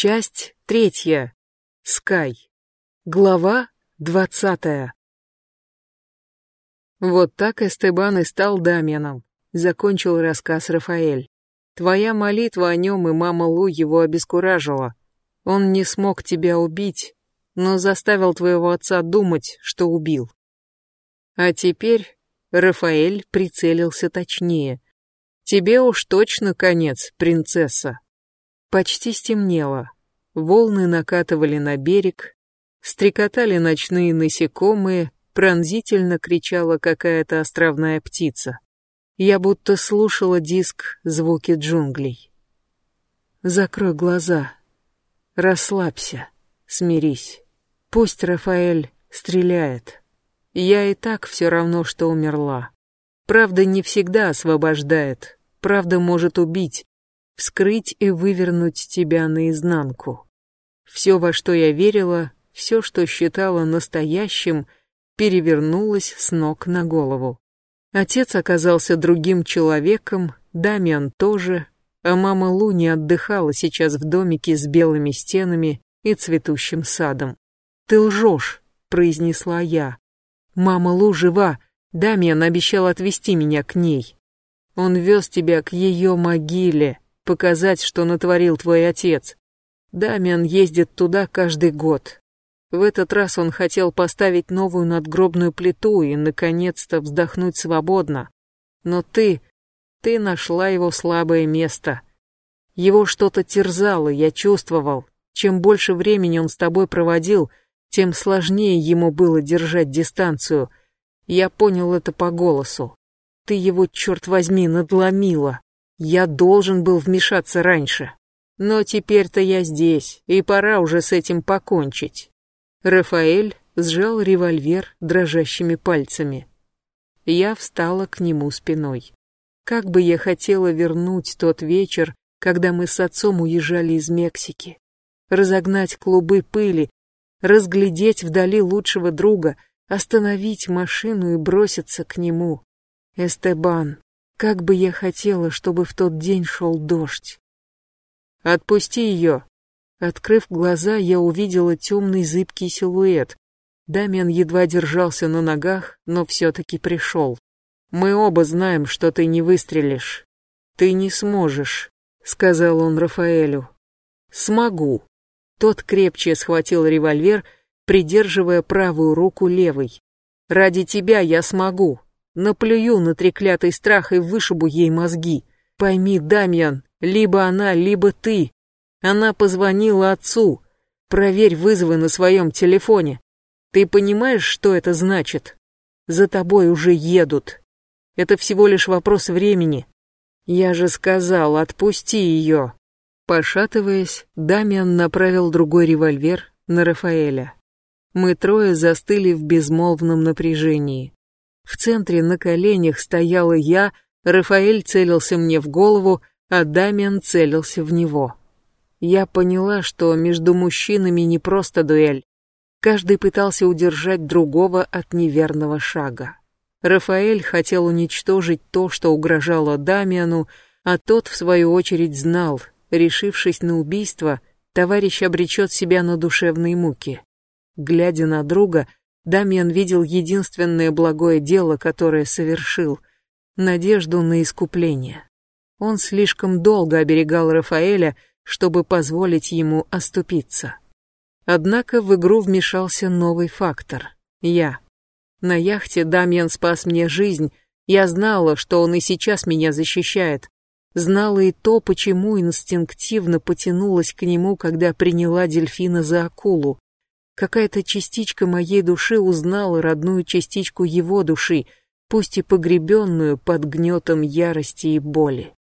Часть третья. Скай. Глава двадцатая. Вот так Эстебан и стал Дамианом, закончил рассказ Рафаэль. Твоя молитва о нем и мама Лу его обескуражила. Он не смог тебя убить, но заставил твоего отца думать, что убил. А теперь Рафаэль прицелился точнее. Тебе уж точно конец, принцесса. Почти стемнело. Волны накатывали на берег, стрекотали ночные насекомые, пронзительно кричала какая-то островная птица. Я будто слушала диск звуки джунглей. Закрой глаза. Расслабься. Смирись. Пусть Рафаэль стреляет. Я и так все равно, что умерла. Правда не всегда освобождает. Правда может убить, вскрыть и вывернуть тебя наизнанку. Все, во что я верила, все, что считала настоящим, перевернулось с ног на голову. Отец оказался другим человеком, Дамиан тоже, а мама Лу не отдыхала сейчас в домике с белыми стенами и цветущим садом. «Ты лжешь», — произнесла я. «Мама Лу жива, Дамиан обещал отвезти меня к ней. Он вез тебя к ее могиле, показать, что натворил твой отец. Дамиан ездит туда каждый год. В этот раз он хотел поставить новую надгробную плиту и, наконец-то, вздохнуть свободно. Но ты, ты нашла его слабое место. Его что-то терзало, я чувствовал. Чем больше времени он с тобой проводил, тем сложнее ему было держать дистанцию. Я понял это по голосу. Ты его, черт возьми, надломила. Я должен был вмешаться раньше. Но теперь-то я здесь, и пора уже с этим покончить. Рафаэль сжал револьвер дрожащими пальцами. Я встала к нему спиной. Как бы я хотела вернуть тот вечер, когда мы с отцом уезжали из Мексики. Разогнать клубы пыли, разглядеть вдали лучшего друга, остановить машину и броситься к нему. Эстебан, как бы я хотела, чтобы в тот день шел дождь. Отпусти ее. Открыв глаза, я увидела темный зыбкий силуэт. Дамиан едва держался на ногах, но все-таки пришел. Мы оба знаем, что ты не выстрелишь. Ты не сможешь, сказал он Рафаэлю. Смогу. Тот крепче схватил револьвер, придерживая правую руку левой. Ради тебя я смогу. Наплюю на треклятый страх и вышибу ей мозги. Пойми, Дамьян, либо она, либо ты. Она позвонила отцу. Проверь вызовы на своем телефоне. Ты понимаешь, что это значит? За тобой уже едут. Это всего лишь вопрос времени. Я же сказал, отпусти ее. Пошатываясь, Дамиан направил другой револьвер на Рафаэля. Мы трое застыли в безмолвном напряжении. В центре на коленях стояла я, Рафаэль целился мне в голову, а Дамиан целился в него. Я поняла, что между мужчинами не просто дуэль. Каждый пытался удержать другого от неверного шага. Рафаэль хотел уничтожить то, что угрожало Дамиану, а тот, в свою очередь, знал, решившись на убийство, товарищ обречет себя на душевные муки. Глядя на друга, Дамьян видел единственное благое дело, которое совершил — надежду на искупление. Он слишком долго оберегал Рафаэля, чтобы позволить ему оступиться. Однако в игру вмешался новый фактор — я. На яхте Дамьян спас мне жизнь, я знала, что он и сейчас меня защищает. Знала и то, почему инстинктивно потянулась к нему, когда приняла дельфина за акулу. Какая-то частичка моей души узнала родную частичку его души, пусть и погребенную под гнетом ярости и боли.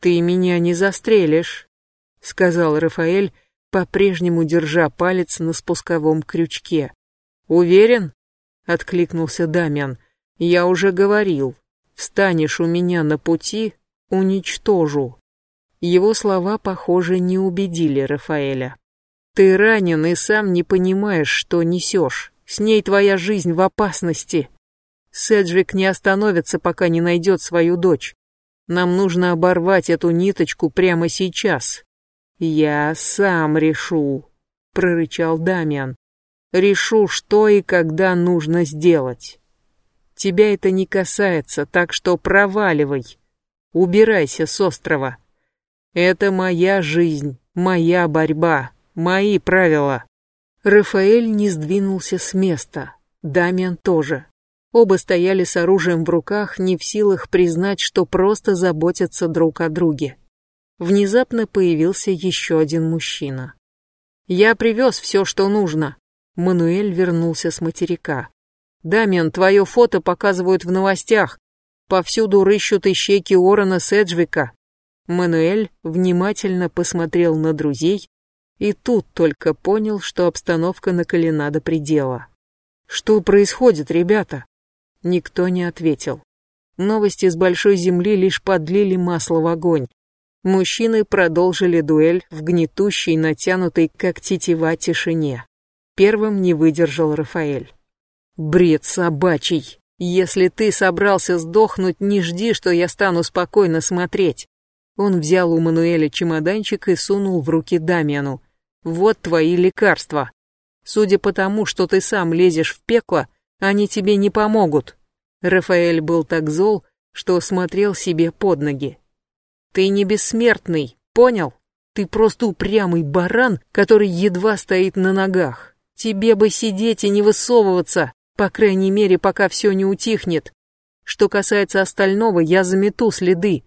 «Ты меня не застрелишь», — сказал Рафаэль, по-прежнему держа палец на спусковом крючке. «Уверен?» — откликнулся Дамян. «Я уже говорил. Встанешь у меня на пути, уничтожу». Его слова, похоже, не убедили Рафаэля. Ты ранен и сам не понимаешь, что несешь. С ней твоя жизнь в опасности. Седжвик не остановится, пока не найдет свою дочь. Нам нужно оборвать эту ниточку прямо сейчас. «Я сам решу», — прорычал Дамиан. «Решу, что и когда нужно сделать. Тебя это не касается, так что проваливай. Убирайся с острова. Это моя жизнь, моя борьба, мои правила». Рафаэль не сдвинулся с места. Дамиан тоже. Оба стояли с оружием в руках, не в силах признать, что просто заботятся друг о друге. Внезапно появился еще один мужчина. «Я привез все, что нужно». Мануэль вернулся с материка. «Дамиан, твое фото показывают в новостях. Повсюду рыщут ищейки Орона Седжвика». Мануэль внимательно посмотрел на друзей и тут только понял, что обстановка накалена до предела. «Что происходит, ребята?» Никто не ответил. Новости с Большой Земли лишь подлили масло в огонь. Мужчины продолжили дуэль в гнетущей, натянутой, как тетива, тишине. Первым не выдержал Рафаэль. «Бред собачий! Если ты собрался сдохнуть, не жди, что я стану спокойно смотреть». Он взял у Мануэля чемоданчик и сунул в руки Дамиану. «Вот твои лекарства. Судя по тому, что ты сам лезешь в пекло, они тебе не помогут. Рафаэль был так зол, что смотрел себе под ноги. Ты не бессмертный, понял? Ты просто упрямый баран, который едва стоит на ногах. Тебе бы сидеть и не высовываться, по крайней мере, пока все не утихнет. Что касается остального, я замету следы.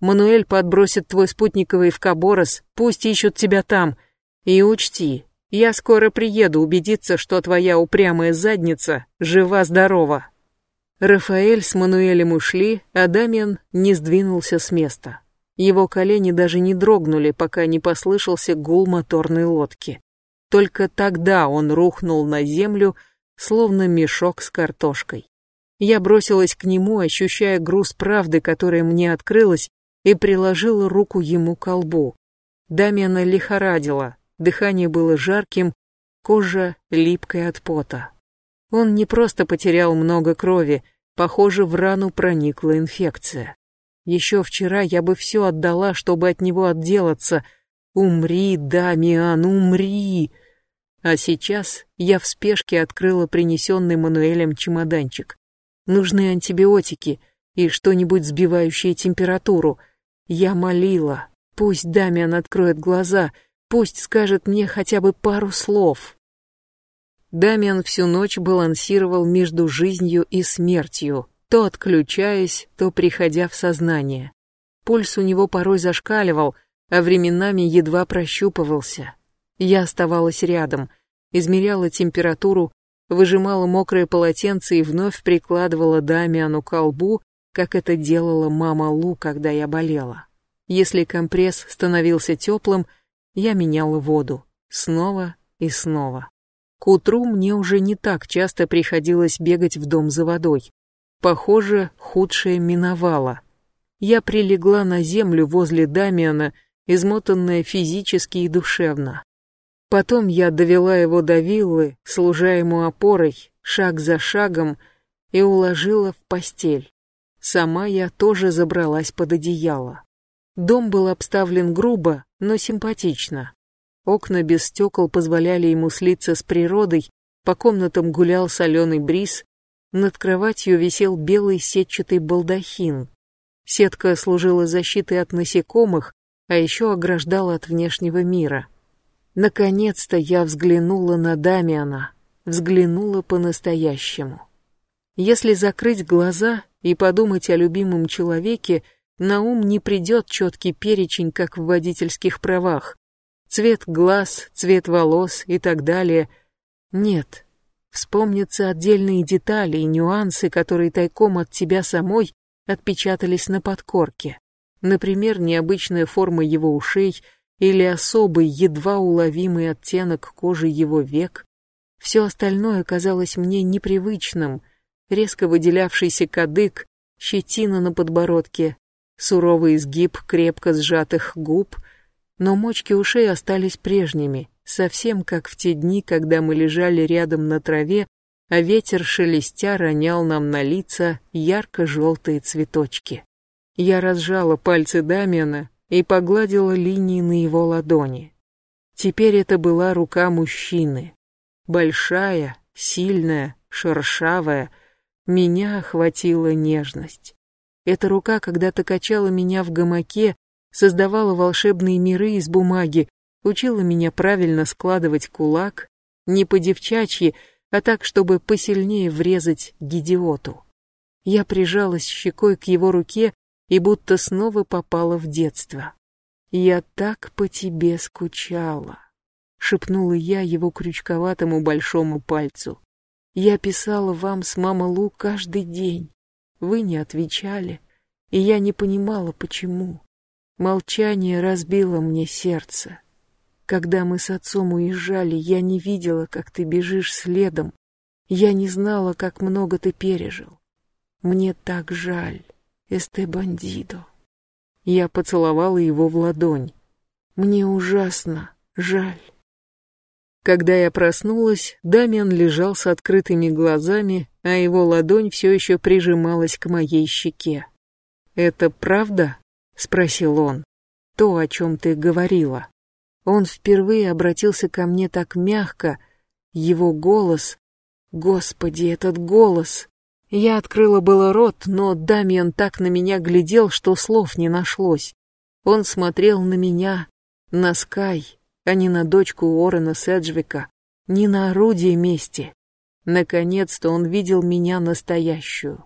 Мануэль подбросит твой спутниковый в Каборос, пусть ищут тебя там. И учти, я скоро приеду убедиться, что твоя упрямая задница жива-здорова». Рафаэль с Мануэлем ушли, а Дамиан не сдвинулся с места. Его колени даже не дрогнули, пока не послышался гул моторной лодки. Только тогда он рухнул на землю, словно мешок с картошкой. Я бросилась к нему, ощущая груз правды, которая мне открылась, и приложила руку ему к лбу. Дамиана лихорадила, дыхание было жарким, кожа липкой от пота. Он не просто потерял много крови, похоже, в рану проникла инфекция. Еще вчера я бы все отдала, чтобы от него отделаться. Умри, Дамиан, умри! А сейчас я в спешке открыла принесенный Мануэлем чемоданчик. Нужны антибиотики и что-нибудь сбивающее температуру. Я молила, пусть Дамиан откроет глаза, Пусть скажет мне хотя бы пару слов. Дамиан всю ночь балансировал между жизнью и смертью, то отключаясь, то приходя в сознание. Пульс у него порой зашкаливал, а временами едва прощупывался. Я оставалась рядом, измеряла температуру, выжимала мокрое полотенце и вновь прикладывала Дамиану колбу, как это делала мама Лу, когда я болела. Если компресс становился теплым, я меняла воду. Снова и снова. К утру мне уже не так часто приходилось бегать в дом за водой. Похоже, худшее миновало. Я прилегла на землю возле Дамиана, измотанная физически и душевно. Потом я довела его до виллы, служа ему опорой, шаг за шагом, и уложила в постель. Сама я тоже забралась под одеяло. Дом был обставлен грубо, но симпатично. Окна без стекол позволяли ему слиться с природой, по комнатам гулял соленый бриз, над кроватью висел белый сетчатый балдахин. Сетка служила защитой от насекомых, а еще ограждала от внешнего мира. Наконец-то я взглянула на Дамиана, взглянула по-настоящему. Если закрыть глаза и подумать о любимом человеке, на ум не придет четкий перечень, как в водительских правах. Цвет глаз, цвет волос и так далее. Нет. Вспомнятся отдельные детали и нюансы, которые тайком от тебя самой отпечатались на подкорке. Например, необычная форма его ушей или особый, едва уловимый оттенок кожи его век. Все остальное казалось мне непривычным, резко выделявшийся кадык, щетина на подбородке, суровый изгиб крепко сжатых губ, но мочки ушей остались прежними, совсем как в те дни, когда мы лежали рядом на траве, а ветер шелестя ронял нам на лица ярко-желтые цветочки. Я разжала пальцы Дамиана, и погладила линии на его ладони. Теперь это была рука мужчины. Большая, сильная, шершавая. Меня охватила нежность. Эта рука когда-то качала меня в гамаке, создавала волшебные миры из бумаги, учила меня правильно складывать кулак, не по-девчачьи, а так, чтобы посильнее врезать гидиоту. Я прижалась щекой к его руке и будто снова попала в детство. «Я так по тебе скучала», — шепнула я его крючковатому большому пальцу. «Я писала вам с мамой Лу каждый день. Вы не отвечали, и я не понимала, почему. Молчание разбило мне сердце. Когда мы с отцом уезжали, я не видела, как ты бежишь следом. Я не знала, как много ты пережил. Мне так жаль, Эсте Бандидо. Я поцеловала его в ладонь. Мне ужасно жаль. Когда я проснулась, Дамиан лежал с открытыми глазами, а его ладонь все еще прижималась к моей щеке. «Это правда?» — спросил он. «То, о чем ты говорила». Он впервые обратился ко мне так мягко, его голос... Господи, этот голос! Я открыла было рот, но Дамиан так на меня глядел, что слов не нашлось. Он смотрел на меня, на Скай, а не на дочку Уоррена Седжвика, не на орудие мести. Наконец-то он видел меня настоящую.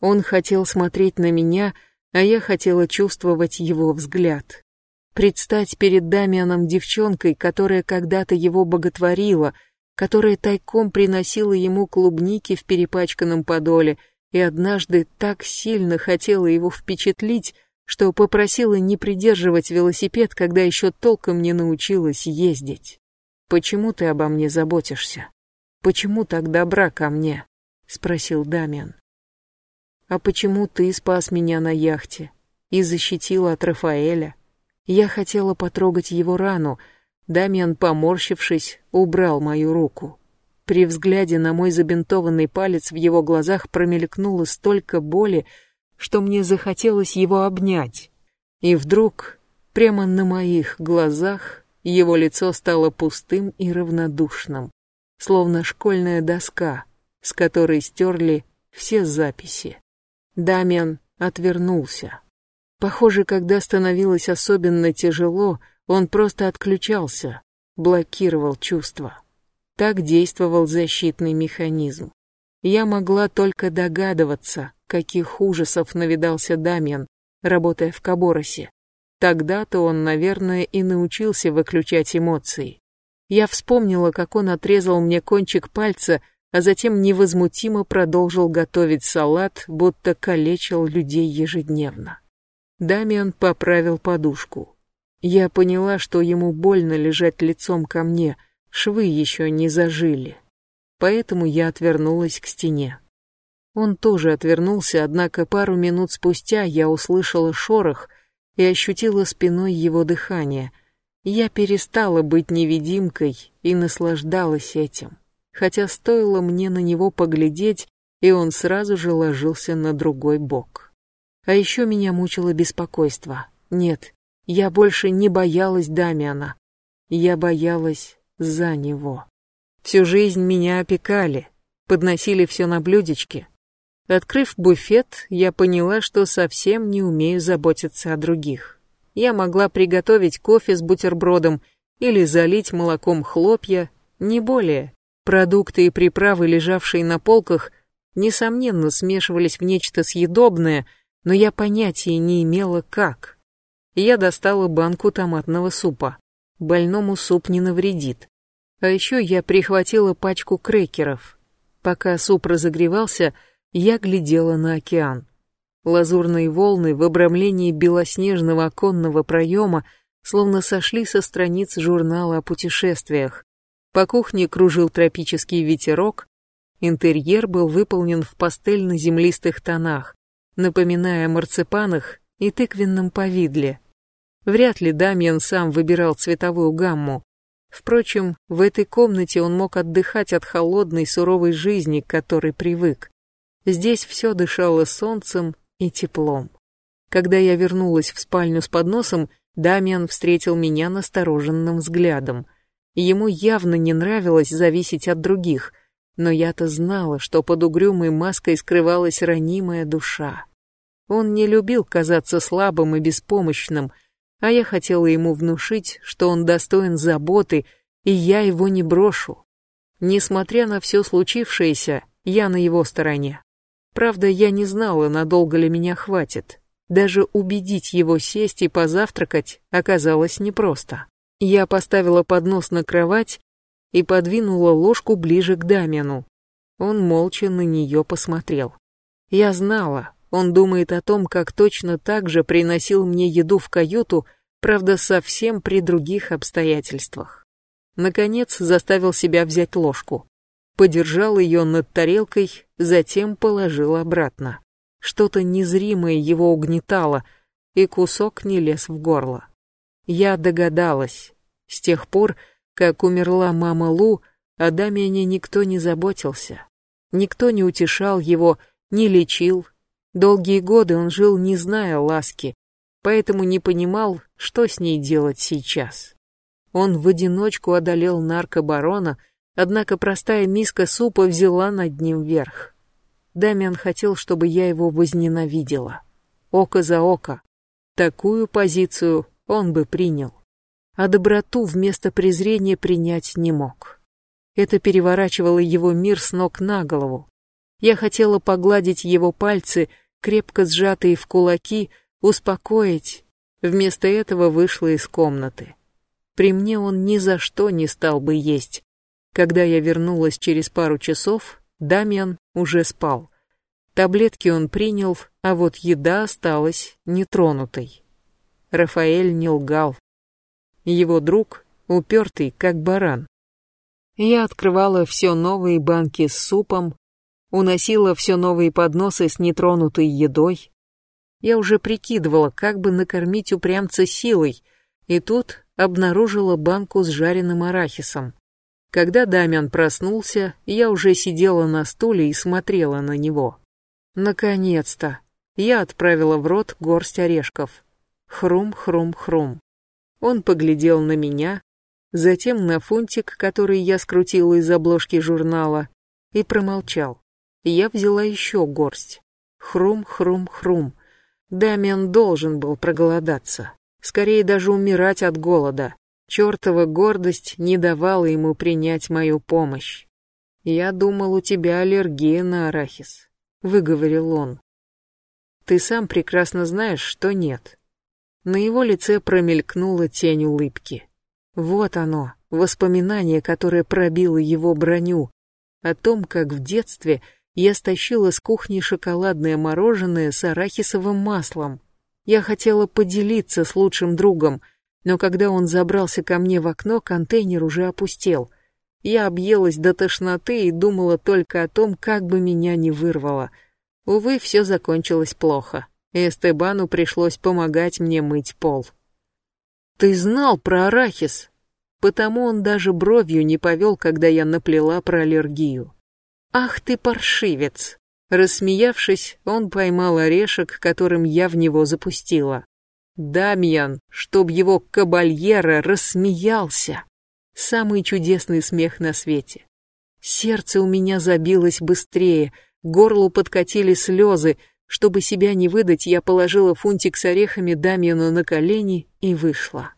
Он хотел смотреть на меня, а я хотела чувствовать его взгляд. Предстать перед Дамианом девчонкой, которая когда-то его боготворила — которая тайком приносила ему клубники в перепачканном подоле и однажды так сильно хотела его впечатлить, что попросила не придерживать велосипед, когда еще толком не научилась ездить. «Почему ты обо мне заботишься? Почему так добра ко мне?» — спросил Дамиан. «А почему ты спас меня на яхте и защитил от Рафаэля? Я хотела потрогать его рану, — Дамиан, поморщившись, убрал мою руку. При взгляде на мой забинтованный палец в его глазах промелькнуло столько боли, что мне захотелось его обнять. И вдруг, прямо на моих глазах, его лицо стало пустым и равнодушным, словно школьная доска, с которой стерли все записи. Дамиан отвернулся. Похоже, когда становилось особенно тяжело, он просто отключался, блокировал чувства. Так действовал защитный механизм. Я могла только догадываться, каких ужасов навидался Дамиан, работая в Каборосе. Тогда-то он, наверное, и научился выключать эмоции. Я вспомнила, как он отрезал мне кончик пальца, а затем невозмутимо продолжил готовить салат, будто калечил людей ежедневно. Дамиан поправил подушку. Я поняла, что ему больно лежать лицом ко мне, швы еще не зажили. Поэтому я отвернулась к стене. Он тоже отвернулся, однако пару минут спустя я услышала шорох и ощутила спиной его дыхание. Я перестала быть невидимкой и наслаждалась этим. Хотя стоило мне на него поглядеть, и он сразу же ложился на другой бок. А еще меня мучило беспокойство. Нет, я больше не боялась Дамиана. Я боялась за него. Всю жизнь меня опекали, подносили все на блюдечке. Открыв буфет, я поняла, что совсем не умею заботиться о других. Я могла приготовить кофе с бутербродом или залить молоком хлопья, не более. Продукты и приправы, лежавшие на полках, несомненно смешивались в нечто съедобное, но я понятия не имела как я достала банку томатного супа. Больному суп не навредит. А еще я прихватила пачку крекеров. Пока суп разогревался, я глядела на океан. Лазурные волны в обрамлении белоснежного оконного проема словно сошли со страниц журнала о путешествиях. По кухне кружил тропический ветерок, интерьер был выполнен в пастельно-землистых тонах, напоминая о марципанах и тыквенном повидле. Вряд ли Дамьян сам выбирал цветовую гамму. Впрочем, в этой комнате он мог отдыхать от холодной суровой жизни, к которой привык. Здесь все дышало солнцем и теплом. Когда я вернулась в спальню с подносом, Дамиан встретил меня настороженным взглядом. Ему явно не нравилось зависеть от других, но я-то знала, что под угрюмой маской скрывалась ранимая душа. Он не любил казаться слабым и беспомощным, а я хотела ему внушить, что он достоин заботы, и я его не брошу. Несмотря на все случившееся, я на его стороне. Правда, я не знала, надолго ли меня хватит. Даже убедить его сесть и позавтракать оказалось непросто. Я поставила поднос на кровать и подвинула ложку ближе к Дамину. Он молча на нее посмотрел. Я знала, он думает о том, как точно так же приносил мне еду в каюту, правда, совсем при других обстоятельствах. Наконец заставил себя взять ложку. Подержал ее над тарелкой, затем положил обратно. Что-то незримое его угнетало, и кусок не лез в горло. Я догадалась. С тех пор, как умерла мама Лу, о Дамиане никто не заботился. Никто не утешал его, не лечил. Долгие годы он жил, не зная ласки, поэтому не понимал, что с ней делать сейчас. Он в одиночку одолел наркобарона, однако простая миска супа взяла над ним верх. Дамиан хотел, чтобы я его возненавидела. Око за око. Такую позицию он бы принял. А доброту вместо презрения принять не мог. Это переворачивало его мир с ног на голову. Я хотела погладить его пальцы, крепко сжатые в кулаки, успокоить. Вместо этого вышла из комнаты. При мне он ни за что не стал бы есть. Когда я вернулась через пару часов, Дамиан уже спал. Таблетки он принял, а вот еда осталась нетронутой. Рафаэль не лгал. Его друг упертый, как баран. Я открывала все новые банки с супом, уносила все новые подносы с нетронутой едой. Я уже прикидывала, как бы накормить упрямца силой, и тут обнаружила банку с жареным арахисом. Когда Дамиан проснулся, я уже сидела на стуле и смотрела на него. Наконец-то! Я отправила в рот горсть орешков. Хрум-хрум-хрум. Он поглядел на меня, затем на фунтик, который я скрутила из обложки журнала, и промолчал. Я взяла еще горсть. Хрум-хрум-хрум. Дамиан должен был проголодаться. Скорее даже умирать от голода. Чертова гордость не давала ему принять мою помощь. «Я думал, у тебя аллергия на арахис», — выговорил он. «Ты сам прекрасно знаешь, что нет». На его лице промелькнула тень улыбки. Вот оно, воспоминание, которое пробило его броню, о том, как в детстве я стащила с кухни шоколадное мороженое с арахисовым маслом. Я хотела поделиться с лучшим другом, но когда он забрался ко мне в окно, контейнер уже опустел. Я объелась до тошноты и думала только о том, как бы меня не вырвало. Увы, все закончилось плохо. Эстебану пришлось помогать мне мыть пол. «Ты знал про арахис?» Потому он даже бровью не повел, когда я наплела про аллергию. «Ах ты паршивец!» Рассмеявшись, он поймал орешек, которым я в него запустила. Дамьян, чтоб его кабальера рассмеялся. Самый чудесный смех на свете. Сердце у меня забилось быстрее, горлу подкатили слезы. Чтобы себя не выдать, я положила фунтик с орехами Дамьяну на колени и вышла.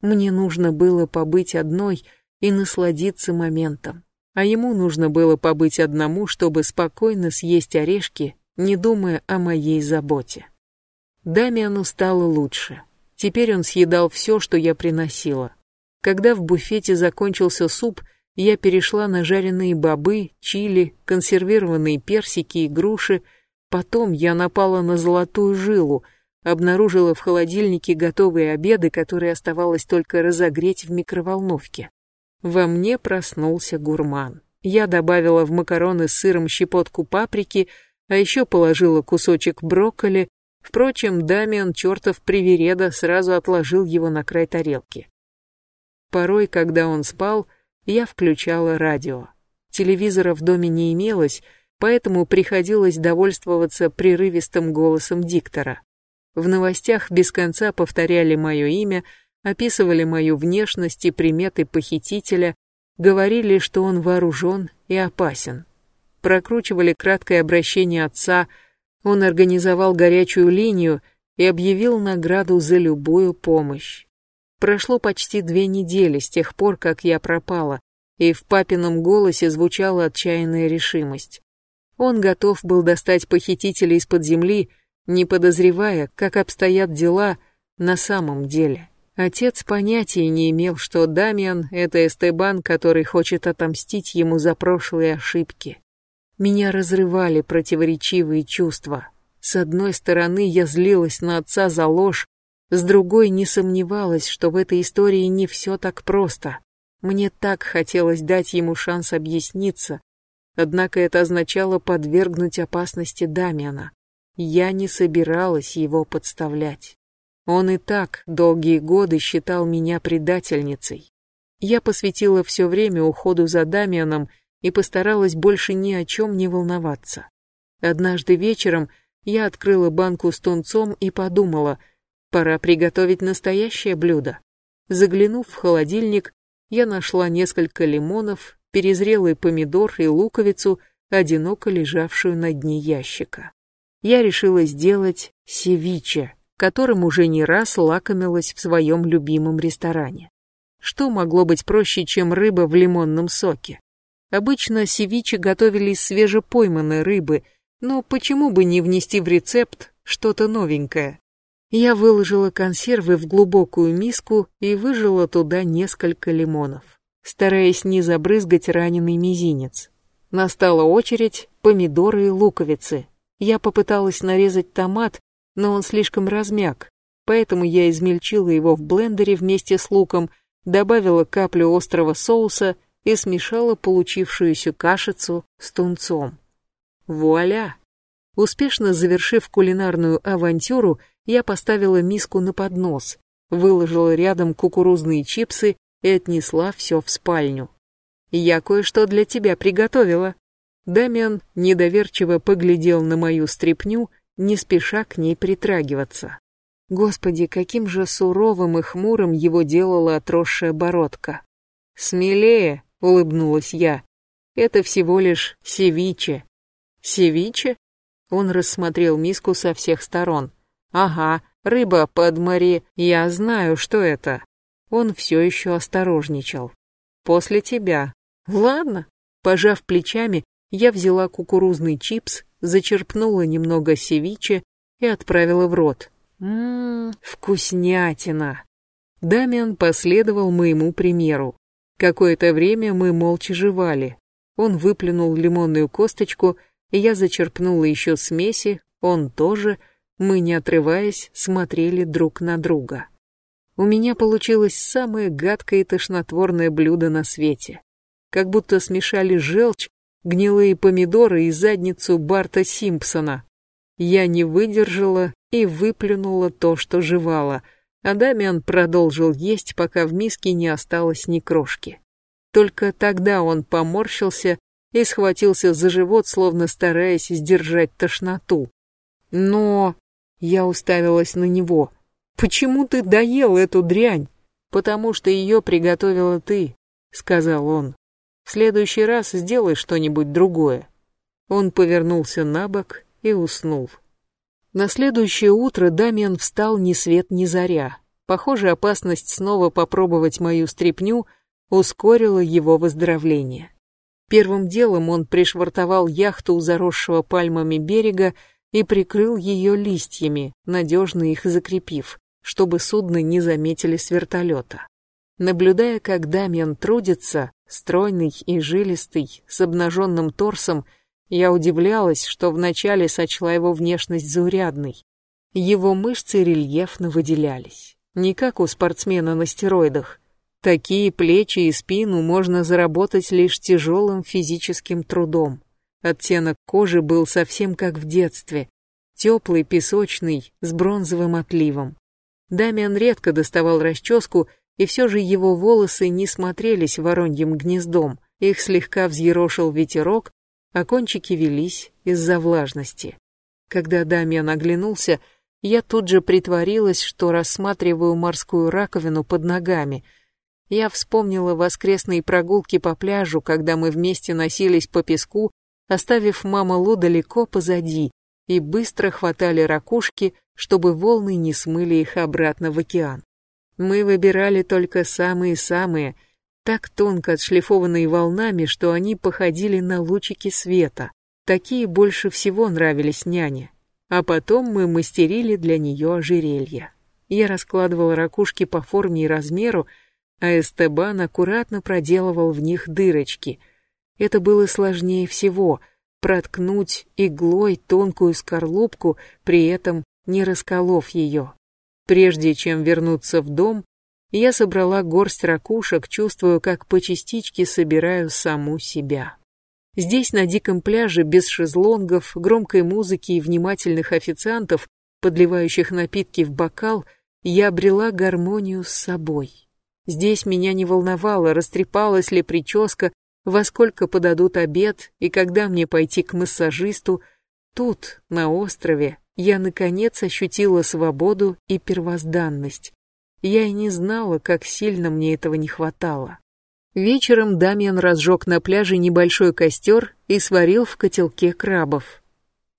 Мне нужно было побыть одной и насладиться моментом. А ему нужно было побыть одному, чтобы спокойно съесть орешки, не думая о моей заботе. Дамиану стало лучше. Теперь он съедал все, что я приносила. Когда в буфете закончился суп, я перешла на жареные бобы, чили, консервированные персики и груши. Потом я напала на золотую жилу, обнаружила в холодильнике готовые обеды, которые оставалось только разогреть в микроволновке. Во мне проснулся гурман. Я добавила в макароны с сыром щепотку паприки, а еще положила кусочек брокколи, Впрочем, Дамиан, чертов привереда, сразу отложил его на край тарелки. Порой, когда он спал, я включала радио. Телевизора в доме не имелось, поэтому приходилось довольствоваться прерывистым голосом диктора. В новостях без конца повторяли мое имя, описывали мою внешность и приметы похитителя, говорили, что он вооружен и опасен. Прокручивали краткое обращение отца, он организовал горячую линию и объявил награду за любую помощь. Прошло почти две недели с тех пор, как я пропала, и в папином голосе звучала отчаянная решимость. Он готов был достать похитителя из-под земли, не подозревая, как обстоят дела на самом деле. Отец понятия не имел, что Дамиан — это Эстебан, который хочет отомстить ему за прошлые ошибки. Меня разрывали противоречивые чувства. С одной стороны, я злилась на отца за ложь, с другой не сомневалась, что в этой истории не все так просто. Мне так хотелось дать ему шанс объясниться, однако это означало подвергнуть опасности Дамиана. Я не собиралась его подставлять. Он и так долгие годы считал меня предательницей. Я посвятила все время уходу за Дамианом и постаралась больше ни о чем не волноваться. Однажды вечером я открыла банку с тунцом и подумала, пора приготовить настоящее блюдо. Заглянув в холодильник, я нашла несколько лимонов, перезрелый помидор и луковицу, одиноко лежавшую на дне ящика. Я решила сделать севиче, которым уже не раз лакомилась в своем любимом ресторане. Что могло быть проще, чем рыба в лимонном соке? Обычно севиче готовили из свежепойманной рыбы, но почему бы не внести в рецепт что-то новенькое? Я выложила консервы в глубокую миску и выжила туда несколько лимонов, стараясь не забрызгать раненый мизинец. Настала очередь помидоры и луковицы. Я попыталась нарезать томат, но он слишком размяк, поэтому я измельчила его в блендере вместе с луком, добавила каплю острого соуса и смешала получившуюся кашицу с тунцом. Вуаля! Успешно завершив кулинарную авантюру, я поставила миску на поднос, выложила рядом кукурузные чипсы и отнесла все в спальню. «Я кое-что для тебя приготовила». Дамиан недоверчиво поглядел на мою стряпню не спеша к ней притрагиваться. Господи, каким же суровым и хмурым его делала отросшая бородка. «Смелее», — улыбнулась я, — «это всего лишь севиче». «Севиче?» Он рассмотрел миску со всех сторон. «Ага, рыба под море, я знаю, что это». Он все еще осторожничал. «После тебя». «Ладно». Пожав плечами, я взяла кукурузный чипс зачерпнула немного севиче и отправила в рот. Ммм, вкуснятина. Дамиан последовал моему примеру. Какое-то время мы молча жевали. Он выплюнул лимонную косточку, и я зачерпнула еще смеси, он тоже, мы, не отрываясь, смотрели друг на друга. У меня получилось самое гадкое и тошнотворное блюдо на свете. Как будто смешали желчь гнилые помидоры и задницу Барта Симпсона. Я не выдержала и выплюнула то, что жевала, а Дамиан продолжил есть, пока в миске не осталось ни крошки. Только тогда он поморщился и схватился за живот, словно стараясь сдержать тошноту. Но... Я уставилась на него. «Почему ты доел эту дрянь?» «Потому что ее приготовила ты», — сказал он. В следующий раз сделай что-нибудь другое. Он повернулся на бок и уснул. На следующее утро Дамиан встал ни свет ни заря. Похоже, опасность снова попробовать мою стряпню ускорила его выздоровление. Первым делом он пришвартовал яхту у заросшего пальмами берега и прикрыл ее листьями, надежно их закрепив, чтобы судно не заметили с вертолета. Наблюдая, как Дамиан трудится, стройный и жилистый, с обнаженным торсом, я удивлялась, что вначале сочла его внешность заурядной. Его мышцы рельефно выделялись, не как у спортсмена на стероидах. Такие плечи и спину можно заработать лишь тяжелым физическим трудом. Оттенок кожи был совсем как в детстве, теплый, песочный, с бронзовым отливом. Дамиан редко доставал расческу и все же его волосы не смотрелись вороньим гнездом, их слегка взъерошил ветерок, а кончики велись из-за влажности. Когда Дамиан оглянулся, Я тут же притворилась, что рассматриваю морскую раковину под ногами. Я вспомнила воскресные прогулки по пляжу, когда мы вместе носились по песку, оставив маму Лу далеко позади, и быстро хватали ракушки, чтобы волны не смыли их обратно в океан. Мы выбирали только самые-самые, так тонко отшлифованные волнами, что они походили на лучики света. Такие больше всего нравились няне. А потом мы мастерили для нее ожерелья. Я раскладывал ракушки по форме и размеру, а Эстебан аккуратно проделывал в них дырочки. Это было сложнее всего — проткнуть иглой тонкую скорлупку, при этом не расколов ее. Прежде чем вернуться в дом, я собрала горсть ракушек, чувствуя, как по частичке собираю саму себя. Здесь, на диком пляже, без шезлонгов, громкой музыки и внимательных официантов, подливающих напитки в бокал, я обрела гармонию с собой. Здесь меня не волновало, растрепалась ли прическа, во сколько подадут обед и когда мне пойти к массажисту. Тут, на острове, я наконец ощутила свободу и первозданность. Я и не знала, как сильно мне этого не хватало. Вечером Дамиан разжег на пляже небольшой костер и сварил в котелке крабов.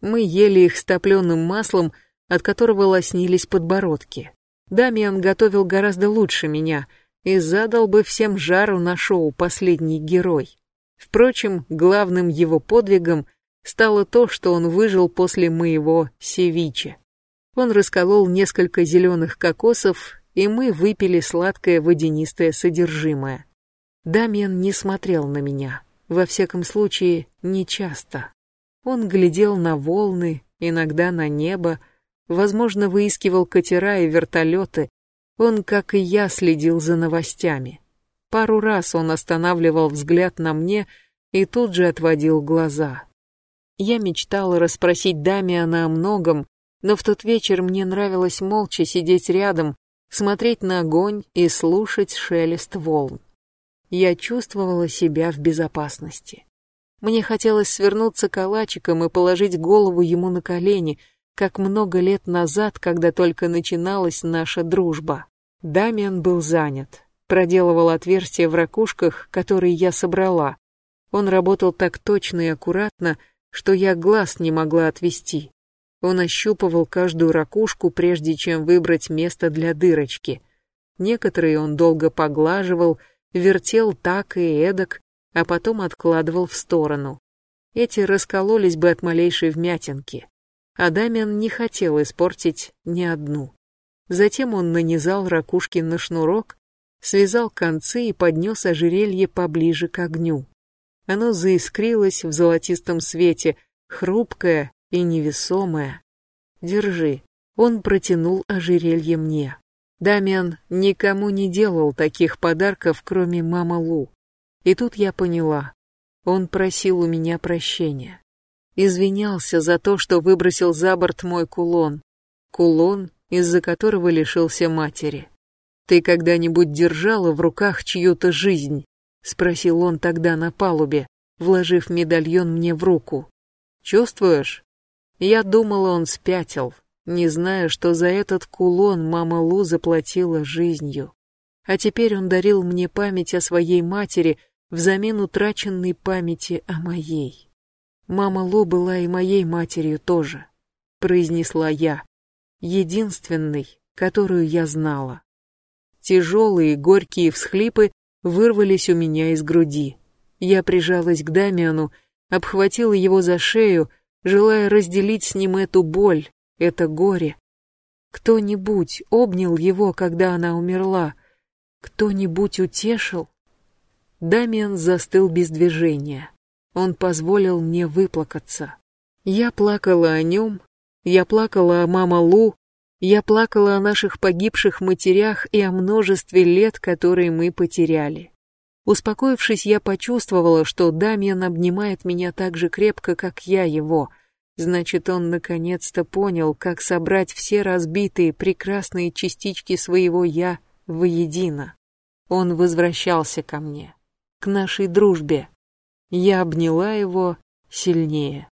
Мы ели их с топленым маслом, от которого лоснились подбородки. Дамиан готовил гораздо лучше меня и задал бы всем жару на шоу «Последний герой». Впрочем, главным его подвигом стало то, что он выжил после моего севиче. Он расколол несколько зеленых кокосов, и мы выпили сладкое водянистое содержимое. Дамиан не смотрел на меня, во всяком случае, не часто. Он глядел на волны, иногда на небо, возможно, выискивал катера и вертолеты. Он, как и я, следил за новостями. Пару раз он останавливал взгляд на мне и тут же отводил глаза. Я мечтала расспросить Дамиана о многом, но в тот вечер мне нравилось молча сидеть рядом, смотреть на огонь и слушать шелест волн я чувствовала себя в безопасности. Мне хотелось свернуться калачиком и положить голову ему на колени, как много лет назад, когда только начиналась наша дружба. Дамиан был занят, проделывал отверстия в ракушках, которые я собрала. Он работал так точно и аккуратно, что я глаз не могла отвести. Он ощупывал каждую ракушку, прежде чем выбрать место для дырочки. Некоторые он долго поглаживал, вертел так и эдак, а потом откладывал в сторону. Эти раскололись бы от малейшей вмятинки. А Дамиан не хотел испортить ни одну. Затем он нанизал ракушки на шнурок, связал концы и поднес ожерелье поближе к огню. Оно заискрилось в золотистом свете, хрупкое и невесомое. «Держи». Он протянул ожерелье мне. Дамиан никому не делал таких подарков, кроме мамы Лу. И тут я поняла. Он просил у меня прощения. Извинялся за то, что выбросил за борт мой кулон. Кулон, из-за которого лишился матери. «Ты когда-нибудь держала в руках чью-то жизнь?» — спросил он тогда на палубе, вложив медальон мне в руку. «Чувствуешь?» Я думала, он спятил, не зная, что за этот кулон мама Лу заплатила жизнью. А теперь он дарил мне память о своей матери взамен утраченной памяти о моей. Мама Лу была и моей матерью тоже, произнесла я, единственной, которую я знала. Тяжелые горькие всхлипы вырвались у меня из груди. Я прижалась к Дамиану, обхватила его за шею, желая разделить с ним эту боль, это горе. Кто-нибудь обнял его, когда она умерла? Кто-нибудь утешил? Дамиан застыл без движения. Он позволил мне выплакаться. Я плакала о нем, я плакала о мама Лу, я плакала о наших погибших матерях и о множестве лет, которые мы потеряли. Успокоившись, я почувствовала, что Дамиан обнимает меня так же крепко, как я его — Значит, он наконец-то понял, как собрать все разбитые прекрасные частички своего «я» воедино. Он возвращался ко мне, к нашей дружбе. Я обняла его сильнее.